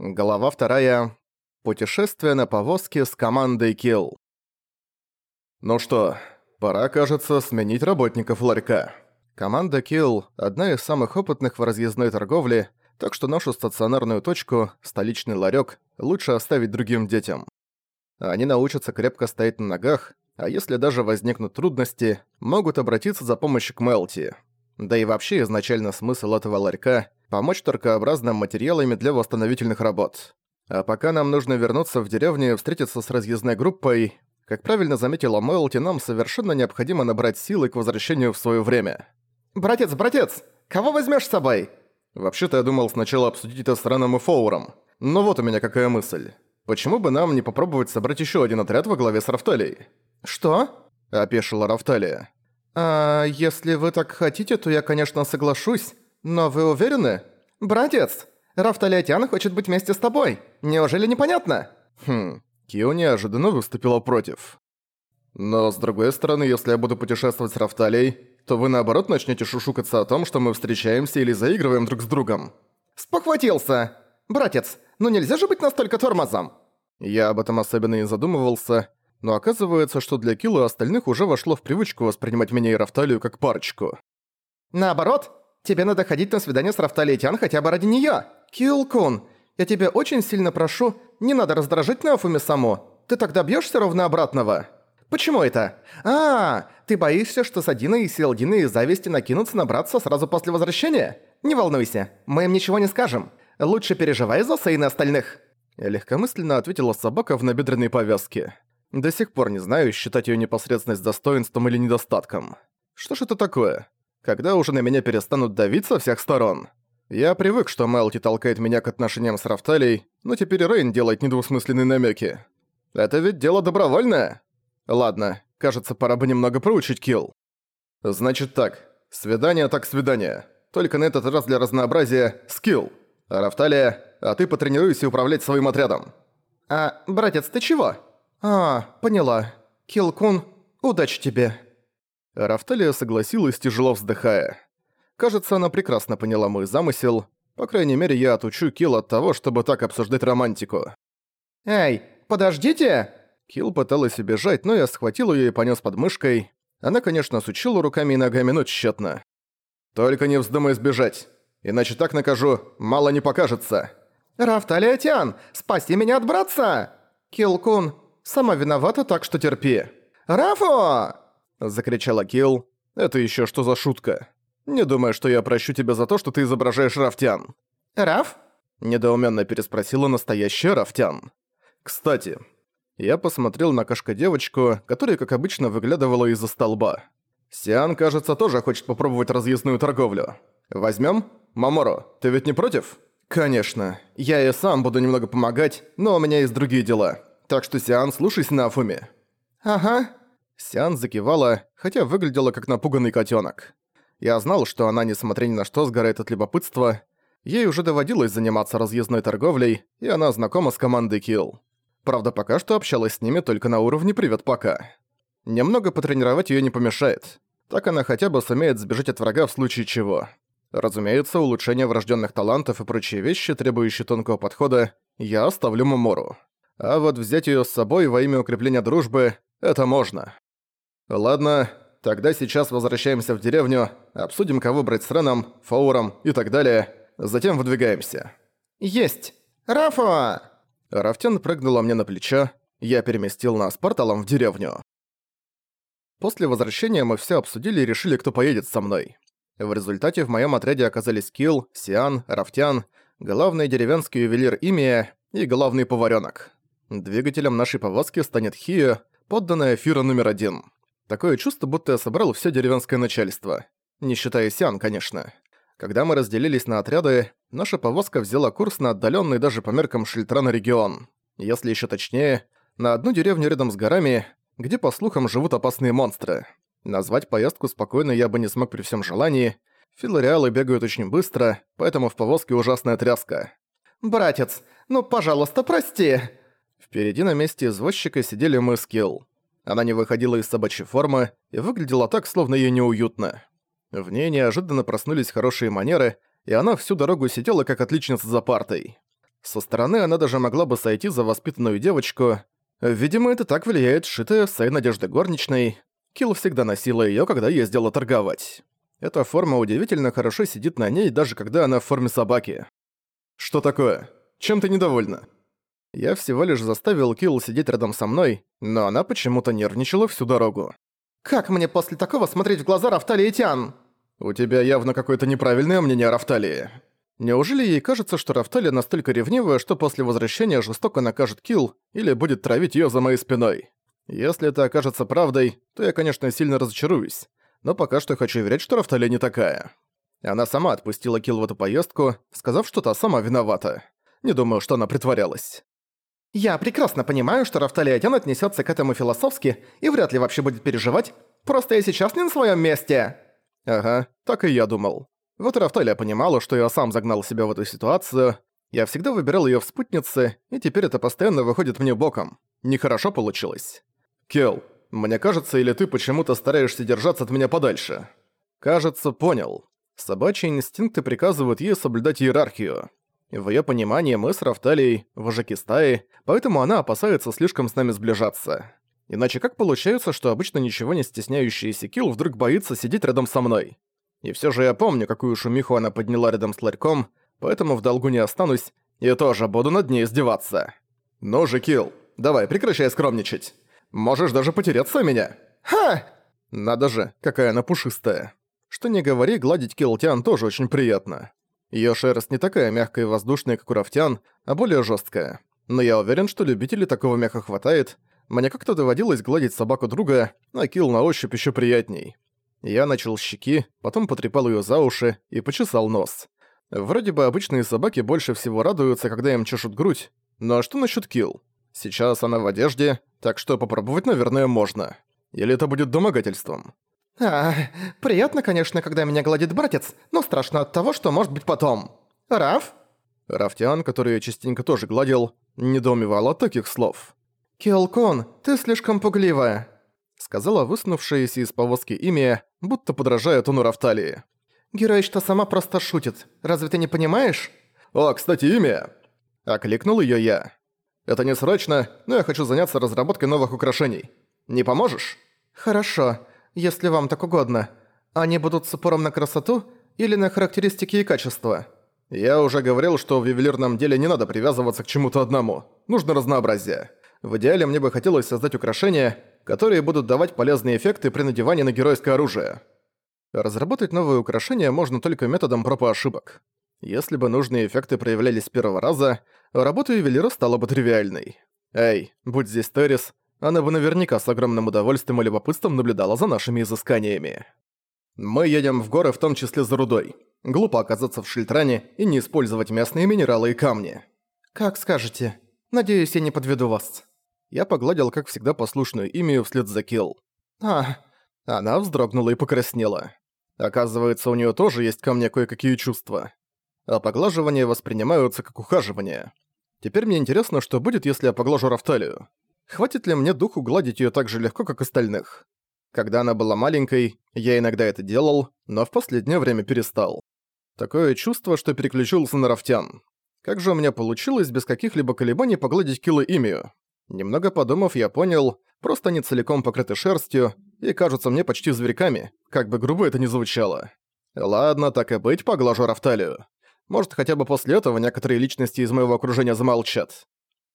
Глава вторая. Путешествие на повозке с командой Kill. Ну что, пора, кажется, сменить работников ларька. Команда Kill – одна из самых опытных в разъездной торговле, так что нашу стационарную точку, столичный ларек, лучше оставить другим детям. Они научатся крепко стоять на ногах, а если даже возникнут трудности, могут обратиться за помощью к Мелти. Да и вообще изначально смысл этого ларька – помочь торкообразным материалами для восстановительных работ. А пока нам нужно вернуться в деревню и встретиться с разъездной группой, как правильно заметила Мэлти, нам совершенно необходимо набрать силы к возвращению в своё время. «Братец, братец, кого возьмешь с собой?» Вообще-то я думал сначала обсудить это с Раном и Фоуром. Но вот у меня какая мысль. Почему бы нам не попробовать собрать ещё один отряд во главе с Рафталией? «Что?» – опешила Рафталия. «А если вы так хотите, то я, конечно, соглашусь. «Но вы уверены? Братец, Рафталиатян хочет быть вместе с тобой. Неужели непонятно?» Хм, Кио неожиданно выступила против. «Но с другой стороны, если я буду путешествовать с Рафталией, то вы наоборот начнете шушукаться о том, что мы встречаемся или заигрываем друг с другом». «Спохватился! Братец, ну нельзя же быть настолько тормозом!» Я об этом особенно и задумывался, но оказывается, что для Килла остальных уже вошло в привычку воспринимать меня и Рафталию как парочку. «Наоборот, Тебе надо ходить на свидание с Рафталией Тян хотя бы ради неё. Килкун, я тебя очень сильно прошу, не надо раздражать Нафуми саму. Ты так добьёшься ровно обратного. Почему это? А, ты боишься, что Садина и Силдина из зависти накинутся на братца сразу после возвращения? Не волнуйся, мы им ничего не скажем. Лучше переживай за Сейна остальных. Легкомысленно ответила собака в набедренной повязке. До сих пор не знаю, считать её непосредственность достоинством или недостатком. Что ж это такое? когда уже на меня перестанут давить со всех сторон. Я привык, что Мелти толкает меня к отношениям с Рафталией, но теперь Рейн делает недвусмысленные намеки. Это ведь дело добровольное. Ладно, кажется, пора бы немного проучить Килл. Значит так, свидание так свидание. Только на этот раз для разнообразия скилл. Рафталия, а ты потренируйся управлять своим отрядом. А, братец, ты чего? А, поняла. Килл-кун, удачи тебе. Рафталия согласилась, тяжело вздыхая. Кажется, она прекрасно поняла мой замысел. По крайней мере, я отучу Килл от того, чтобы так обсуждать романтику. «Эй, подождите!» Килл пыталась убежать, но я схватил её и понёс под мышкой. Она, конечно, сучила руками и ногами, но тщетно. «Только не вздумай сбежать, иначе так накажу, мало не покажется». «Рафталия Тян, спаси меня от братца!» «Килл-кун, сама виновата, так что терпи». «Рафо!» Закричала Килл. «Это ещё что за шутка? Не думаю, что я прощу тебя за то, что ты изображаешь Рафтян». «Раф?» Недоуменно переспросила настоящая Рафтян. «Кстати, я посмотрел на кошка-девочку, которая, как обычно, выглядывала из-за столба. Сиан, кажется, тоже хочет попробовать разъездную торговлю. Возьмем? Маморо, ты ведь не против?» «Конечно. Я и сам буду немного помогать, но у меня есть другие дела. Так что, Сиан, слушайся на Афуме». «Ага», Сиан закивала, хотя выглядела как напуганный котенок. Я знал, что она, несмотря ни на что, сгорает от любопытства. Ей уже доводилось заниматься разъездной торговлей, и она знакома с командой Kill. Правда, пока что общалась с ними только на уровне «Привет, пока». Немного потренировать ее не помешает. Так она хотя бы сумеет сбежать от врага в случае чего. Разумеется, улучшение врожденных талантов и прочие вещи, требующие тонкого подхода, я оставлю Мамору. А вот взять ее с собой во имя укрепления дружбы – это можно. «Ладно, тогда сейчас возвращаемся в деревню, обсудим, кого брать с Реном, Фауром и так далее, затем выдвигаемся». «Есть! Рафа!» Рафтян прыгнула мне на плечо, я переместил нас порталом в деревню. После возвращения мы все обсудили и решили, кто поедет со мной. В результате в моем отряде оказались Килл, Сиан, Рафтян, главный деревенский ювелир Имия и главный поваренок. Двигателем нашей повозки станет Хио, подданная Фира номер один. Такое чувство, будто я собрал все деревенское начальство. Не считая Сиан, конечно. Когда мы разделились на отряды, наша повозка взяла курс на отдаленный даже по меркам Шильтрана регион. Если еще точнее, на одну деревню рядом с горами, где, по слухам, живут опасные монстры. Назвать поездку спокойно я бы не смог при всем желании. Филореалы бегают очень быстро, поэтому в повозке ужасная тряска. «Братец, ну, пожалуйста, прости!» Впереди на месте извозчика сидели мы с Килл. Она не выходила из собачьей формы и выглядела так, словно ей неуютно. В ней неожиданно проснулись хорошие манеры, и она всю дорогу сидела как отличница за партой. Со стороны она даже могла бы сойти за воспитанную девочку. Видимо, это так влияет сшитая в Сэй надежда горничной. Килл всегда носила её, когда ездила торговать. Эта форма удивительно хорошо сидит на ней, даже когда она в форме собаки. «Что такое? Чем ты недовольна?» Я всего лишь заставил Килл сидеть рядом со мной, но она почему-то нервничала всю дорогу. «Как мне после такого смотреть в глаза Рафталии Тян?» «У тебя явно какое-то неправильное мнение о Рафталии». Неужели ей кажется, что Рафталия настолько ревнивая, что после возвращения жестоко накажет Килл или будет травить её за моей спиной? Если это окажется правдой, то я, конечно, сильно разочаруюсь, но пока что хочу верить, что Рафталия не такая. Она сама отпустила Килл в эту поездку, сказав, что та сама виновата. Не думаю, что она притворялась. «Я прекрасно понимаю, что Рафталия Тян отнесётся к этому философски и вряд ли вообще будет переживать. Просто я сейчас не на своём месте». Ага, так и я думал. Вот Рафталия понимала, что я сам загнал себя в эту ситуацию. Я всегда выбирал её в спутнице, и теперь это постоянно выходит мне боком. Нехорошо получилось. Кел, мне кажется, или ты почему-то стараешься держаться от меня подальше? Кажется, понял. Собачьи инстинкты приказывают ей соблюдать иерархию. В её понимании мы с Рафталией – вожаки стаи, поэтому она опасается слишком с нами сближаться. Иначе как получается, что обычно ничего не стесняющийся Килл вдруг боится сидеть рядом со мной? И все же я помню, какую шумиху она подняла рядом с ларьком, поэтому в долгу не останусь и тоже буду над ней издеваться. Ну же, Килл, давай, прекращай скромничать. Можешь даже потеряться меня. Ха! Надо же, какая она пушистая. Что не говори, гладить Килтян тоже очень приятно. Её шерсть не такая мягкая и воздушная, как у Рафтян, а более жесткая. Но я уверен, что любителей такого мяха хватает. Мне как-то доводилось гладить собаку друга, а Килл на ощупь ещё приятней. Я начал щеки, потом потрепал её за уши и почесал нос. Вроде бы обычные собаки больше всего радуются, когда им чешут грудь. Но что насчёт Килл? Сейчас она в одежде, так что попробовать, наверное, можно. Или это будет домогательством? А, приятно, конечно, когда меня гладит братец, но страшно от того, что может быть потом. Раф? Рафтиан, который я частенько тоже гладил, недоумевал от таких слов. «Киолкон, ты слишком пугливая», — сказала высунувшаяся из повозки имя, будто подражая тону Рафталии. «Героичка сама просто шутит. Разве ты не понимаешь?» «О, кстати, имя!» — окликнул её я. «Это не срочно, но я хочу заняться разработкой новых украшений. Не поможешь?» «Хорошо, если вам так угодно. Они будут с упором на красоту или на характеристики и качество?» «Я уже говорил, что в ювелирном деле не надо привязываться к чему-то одному. Нужно разнообразие. В идеале мне бы хотелось создать украшения, которые будут давать полезные эффекты при надевании на геройское оружие. Разработать новые украшения можно только методом проб и ошибок. Если бы нужные эффекты проявлялись с первого раза, работа ювелира стала бы тривиальной. Эй, будь здесь Террис, она бы наверняка с огромным удовольствием и любопытством наблюдала за нашими изысканиями. Мы едем в горы в том числе за рудой. Глупо оказаться в Шильтране и не использовать местные минералы и камни. «Как скажете. Надеюсь, я не подведу вас». Я погладил, как всегда, послушную имию вслед за Килл. «А...» Она вздрогнула и покраснела. Оказывается, у нее тоже есть ко мне кое-какие чувства. А поглаживания воспринимаются как ухаживание. Теперь мне интересно, что будет, если я поглажу Рафталию. Хватит ли мне духу гладить ее так же легко, как остальных? Когда она была маленькой, я иногда это делал, но в последнее время перестал. Такое чувство, что переключился на Рафтян. Как же у меня получилось без каких-либо колебаний погладить Килла имию? Немного подумав, я понял, просто они целиком покрыты шерстью и кажутся мне почти зверьками, как бы грубо это ни звучало. Ладно, так и быть, поглажу Рафталию. Может, хотя бы после этого некоторые личности из моего окружения замолчат.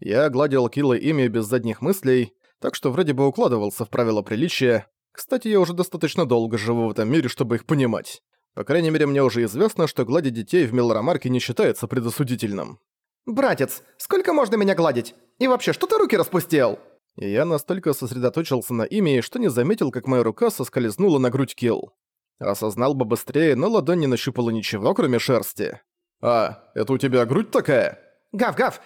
Я гладил Килла ими без задних мыслей, так что вроде бы укладывался в правила приличия. Кстати, я уже достаточно долго живу в этом мире, чтобы их понимать. По крайней мере, мне уже известно, что гладить детей в Мелорамарке не считается предосудительным. «Братец, сколько можно меня гладить? И вообще, что ты руки распустил?» И я настолько сосредоточился на имени, что не заметил, как моя рука соскользнула на грудь Килл. Осознал бы быстрее, но ладонь не нащупала ничего, кроме шерсти. «А, это у тебя грудь такая?» «Гав-гав!»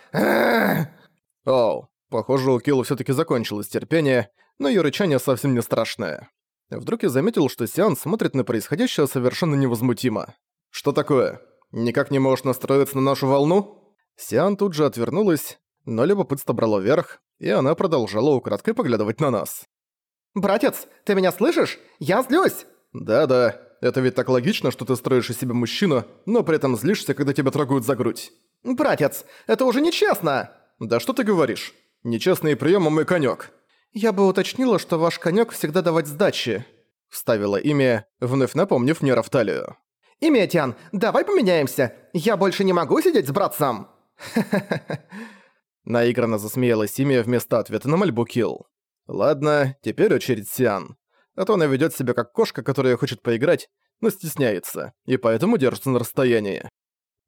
Оу, похоже, у Килла всё-таки закончилось терпение, но её рычание совсем не страшное. Вдруг я заметил, что Сиан смотрит на происходящее совершенно невозмутимо. «Что такое? Никак не можешь настроиться на нашу волну?» Сиан тут же отвернулась, но любопытство брало верх, и она продолжала украдкой поглядывать на нас. «Братец, ты меня слышишь? Я злюсь!» «Да-да, это ведь так логично, что ты строишь из себя мужчину, но при этом злишься, когда тебя трогают за грудь. «Братец, это уже нечестно!» «Да что ты говоришь? Нечестные приемы мой конёк». «Я бы уточнила, что ваш конёк всегда давать сдачи», — вставила имя, вновь напомнив мне Рафталию. «Имя, Тян, давай поменяемся! Я больше не могу сидеть с братцем!» Наигранно засмеялась имя вместо ответа на мольбу Килл. «Ладно, теперь очередь Сиан. А то она ведёт себя как кошка, которая хочет поиграть, но стесняется, и поэтому держится на расстоянии.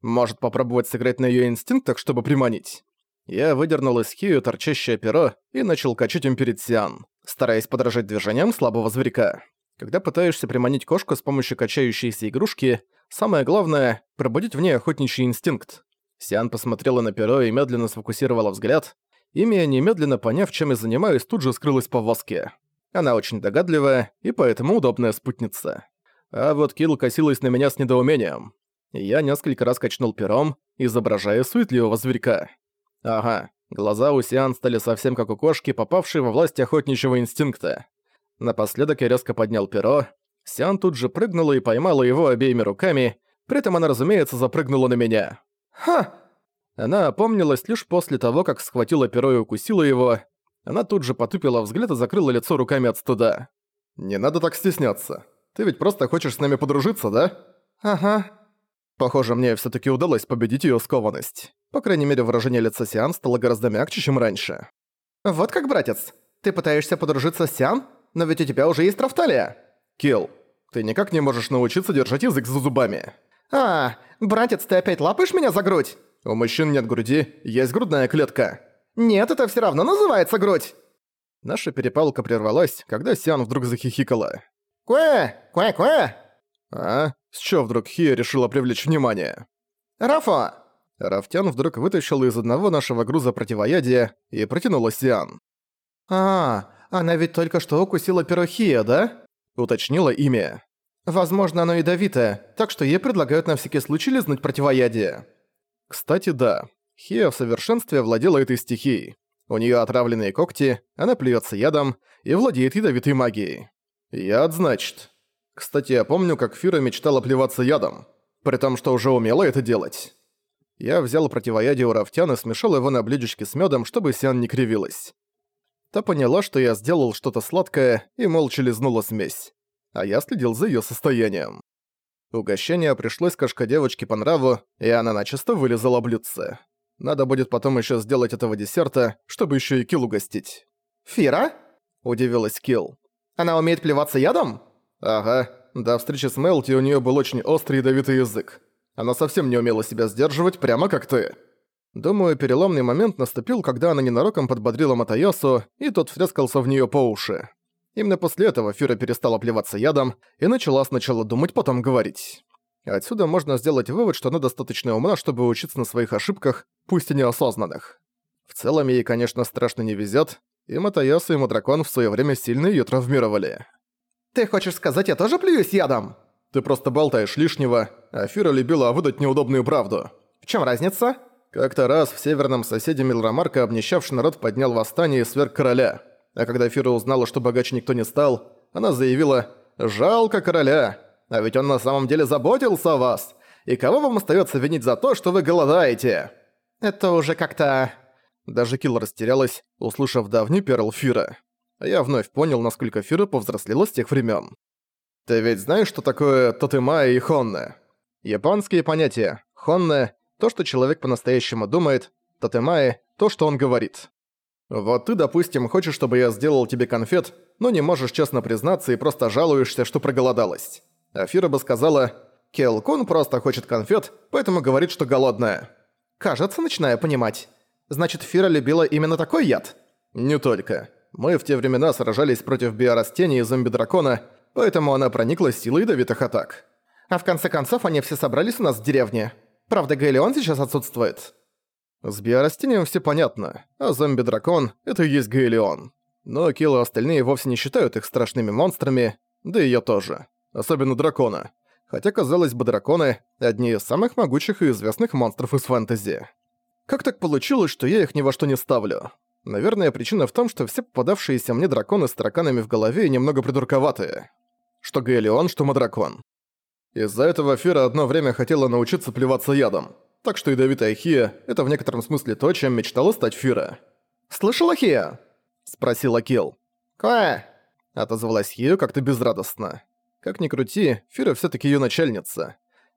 Может попробовать сыграть на её инстинктах, чтобы приманить?» Я выдернул из Хию торчащее перо и начал качать им перед Сиан, стараясь подражать движениям слабого зверька. Когда пытаешься приманить кошку с помощью качающейся игрушки, самое главное — пробудить в ней охотничий инстинкт. Сиан посмотрела на перо и медленно сфокусировала взгляд. Имя, немедленно поняв, чем я занимаюсь, тут же скрылась по воске. Она очень догадливая и поэтому удобная спутница. А вот Килл косилась на меня с недоумением. Я несколько раз качнул пером, изображая суетливого зверька. Ага, глаза у Сиан стали совсем как у кошки, попавшей во власть охотничьего инстинкта. Напоследок я резко поднял перо. Сиан тут же прыгнула и поймала его обеими руками, при этом она, разумеется, запрыгнула на меня. «Ха!» Она опомнилась лишь после того, как схватила перо и укусила его. Она тут же потупила взгляд и закрыла лицо руками от стыда. «Не надо так стесняться. Ты ведь просто хочешь с нами подружиться, да?» «Ага». Похоже, мне все таки удалось победить ее скованность. По крайней мере, выражение лица Сиан стало гораздо мягче, чем раньше. «Вот как, братец. Ты пытаешься подружиться с Сиан? Но ведь у тебя уже есть Рафталия!» «Килл, ты никак не можешь научиться держать язык за зубами!» «А, братец, ты опять лапаешь меня за грудь?» «У мужчин нет груди, есть грудная клетка!» «Нет, это все равно называется грудь!» Наша перепалка прервалась, когда Сиан вдруг захихикала. «Куэ! Куэ-куэ!» «А? С чего вдруг Хия решила привлечь внимание?» «Рафа!» Рафтян вдруг вытащил из одного нашего груза противоядие и протянула Сиан. «А, она ведь только что укусила перохия, да?» — уточнила имя. «Возможно, оно ядовитое, так что ей предлагают на всякий случай лизнуть противоядие». Кстати, да. Хия в совершенстве владела этой стихией. У неё отравленные когти, она плюется ядом и владеет ядовитой магией. Яд, значит. Кстати, я помню, как Фира мечтала плеваться ядом, при том, что уже умела это делать. Я взял противоядие у Рафтян и смешал его на блюдечке с мёдом, чтобы Сиан не кривилась. Та поняла, что я сделал что-то сладкое, и молча лизнула смесь. А я следил за её состоянием. Угощение пришлось кошка-девочке по нраву, и она начисто вылезала блюдце. Надо будет потом ещё сделать этого десерта, чтобы ещё и Килл угостить. «Фира?» – удивилась Килл. «Она умеет плеваться ядом?» «Ага. До встречи с Мелти у неё был очень острый ядовитый язык. Она совсем не умела себя сдерживать, прямо как ты». Думаю, переломный момент наступил, когда она ненароком подбодрила Матайосу, и тот втрескался в неё по уши. Именно после этого Фюра перестала плеваться ядом и начала сначала думать, потом говорить. Отсюда можно сделать вывод, что она достаточно умна, чтобы учиться на своих ошибках, пусть и неосознанных. В целом ей, конечно, страшно не везет, и Матаясу и Мадракон в своё время сильно её травмировали. «Ты хочешь сказать, я тоже плююсь ядом?» «Ты просто болтаешь лишнего, а Фюра любила выдать неудобную правду». «В чём разница?» Как-то раз в северном соседе Милрамарка обнищавший народ поднял восстание и сверг короля. А когда Фира узнала, что богаче никто не стал, она заявила «Жалко короля, а ведь он на самом деле заботился о вас. И кого вам остается винить за то, что вы голодаете?» «Это уже как-то...» Даже Килл растерялась, услышав давний перл Фира. А я вновь понял, насколько Фира повзрослела с тех времен. «Ты ведь знаешь, что такое тотема и хонне?» Японские понятия. Хонне то, что человек по-настоящему думает, тотемаи – то, что он говорит. Вот ты, допустим, хочешь, чтобы я сделал тебе конфет, но не можешь честно признаться и просто жалуешься, что проголодалась. Афира бы сказала, Келкун просто хочет конфет, поэтому говорит, что голодная. Кажется, начинаю понимать. Значит, Фира любила именно такой яд? Не только. Мы в те времена сражались против биорастений и зомби-дракона, поэтому она проникла силой ядовитых атак. А в конце концов они все собрались у нас в деревне. Правда, Гаэлеон сейчас отсутствует. С биорастением все понятно, а зомби-дракон — это и есть Гаэлеон. Но Килл остальные вовсе не считают их страшными монстрами, да и я тоже. Особенно дракона. Хотя, казалось бы, драконы — одни из самых могучих и известных монстров из фэнтези. Как так получилось, что я их ни во что не ставлю? Наверное, причина в том, что все попадавшиеся мне драконы с тараканами в голове немного придурковатые. Что Гаэлеон, что Мадракон. Из-за этого Фира одно время хотела научиться плеваться ядом. Так что ядовитая Хия — это в некотором смысле то, чем мечтала стать Фира. «Слышала, Хия?» — спросила Килл. «Кое?» — отозвалась Хия как-то безрадостно. Как ни крути, Фира все таки ее начальница.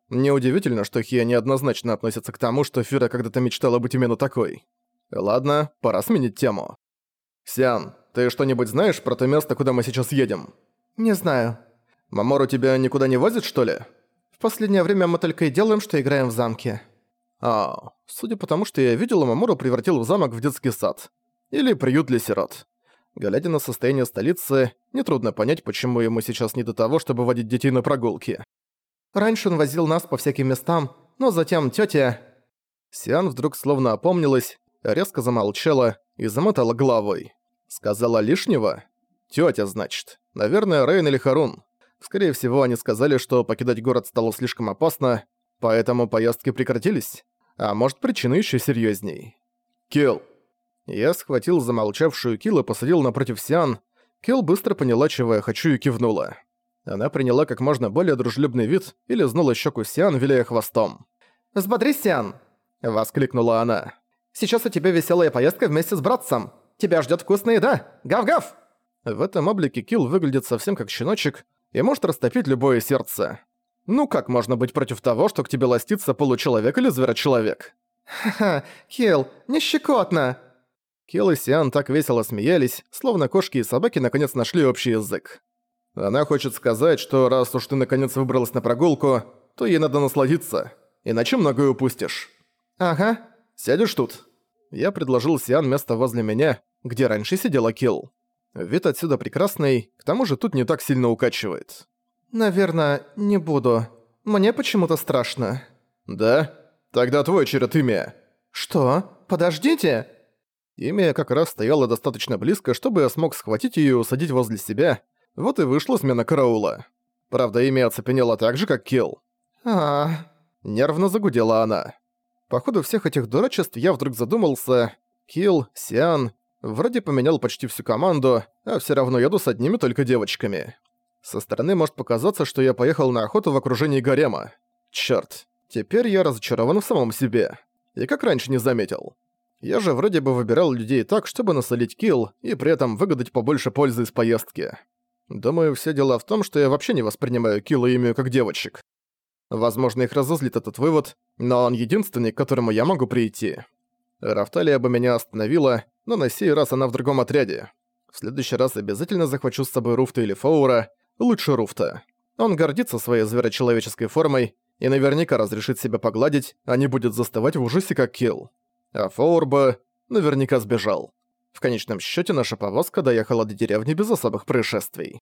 Неудивительно, что Хия неоднозначно относится к тому, что Фира когда-то мечтала быть именно такой. Ладно, пора сменить тему. «Сиан, ты что-нибудь знаешь про то место, куда мы сейчас едем?» «Не знаю». «Мамору тебя никуда не возит, что ли?» «В последнее время мы только и делаем, что играем в замке». «А, судя по тому, что я видел, Мамору превратил в замок в детский сад. Или приют для сирот. Глядя на состояние столицы, нетрудно понять, почему ему сейчас не до того, чтобы водить детей на прогулки. Раньше он возил нас по всяким местам, но затем тётя...» Сиан вдруг словно опомнилась, резко замолчала и замотала головой. Сказала лишнего? Тётя, значит. Наверное, Рейн или Харун. Скорее всего, они сказали, что покидать город стало слишком опасно, поэтому поездки прекратились. А может, причина ещё серьёзней. Килл. Я схватил замолчавшую Килл и посадил напротив Сиан. Килл быстро поняла, чего я хочу, и кивнула. Она приняла как можно более дружелюбный вид и лизнула щеку Сиан, виляя хвостом. «Взбодрись, Сиан!» — воскликнула она. «Сейчас у тебя веселая поездка вместе с братцем. Тебя ждет вкусная еда. Гав-гав!» В этом облике Килл выглядит совсем как щеночек и может растопить любое сердце. Ну как можно быть против того, что к тебе ластится получеловек или зверочеловек? «Ха-ха, Килл, не щекотно!» Килл и Сиан так весело смеялись, словно кошки и собаки наконец нашли общий язык. Она хочет сказать, что раз уж ты наконец выбралась на прогулку, то ей надо насладиться, иначе многое упустишь. «Ага». «Сядешь тут?» Я предложил Сиан место возле меня, где раньше сидела Килл. Вид отсюда прекрасный, к тому же тут не так сильно укачивает. «Наверное, не буду. Мне почему-то страшно». «Да? Тогда твой черед имя». «Что? Подождите!» Имя как раз стояло достаточно близко, чтобы я смог схватить её и усадить возле себя, вот и вышла смена караула. Правда, имя оцепенело так же, как Килл. а Нервно загудела она. По ходу всех этих дурачеств я вдруг задумался. Килл, Сиан... Вроде поменял почти всю команду, а все равно еду с одними только девочками. Со стороны может показаться, что я поехал на охоту в окружении гарема. Чёрт, теперь я разочарован в самом себе. И как раньше не заметил. Я же вроде бы выбирал людей так, чтобы насолить Килл и при этом выгадать побольше пользы из поездки. Думаю, все дело в том, что я вообще не воспринимаю Килл и Имию как девочек. Возможно, их разозлит этот вывод, но он единственный, к которому я могу прийти. Рафталия бы меня остановила, но на сей раз она в другом отряде. В следующий раз обязательно захвачу с собой Руфта или Фоура, лучше Руфта. Он гордится своей зверочеловеческой формой и наверняка разрешит себя погладить, а не будет застывать в ужасе как Килл. А Фоур бы наверняка сбежал. В конечном счете наша повозка доехала до деревни без особых происшествий.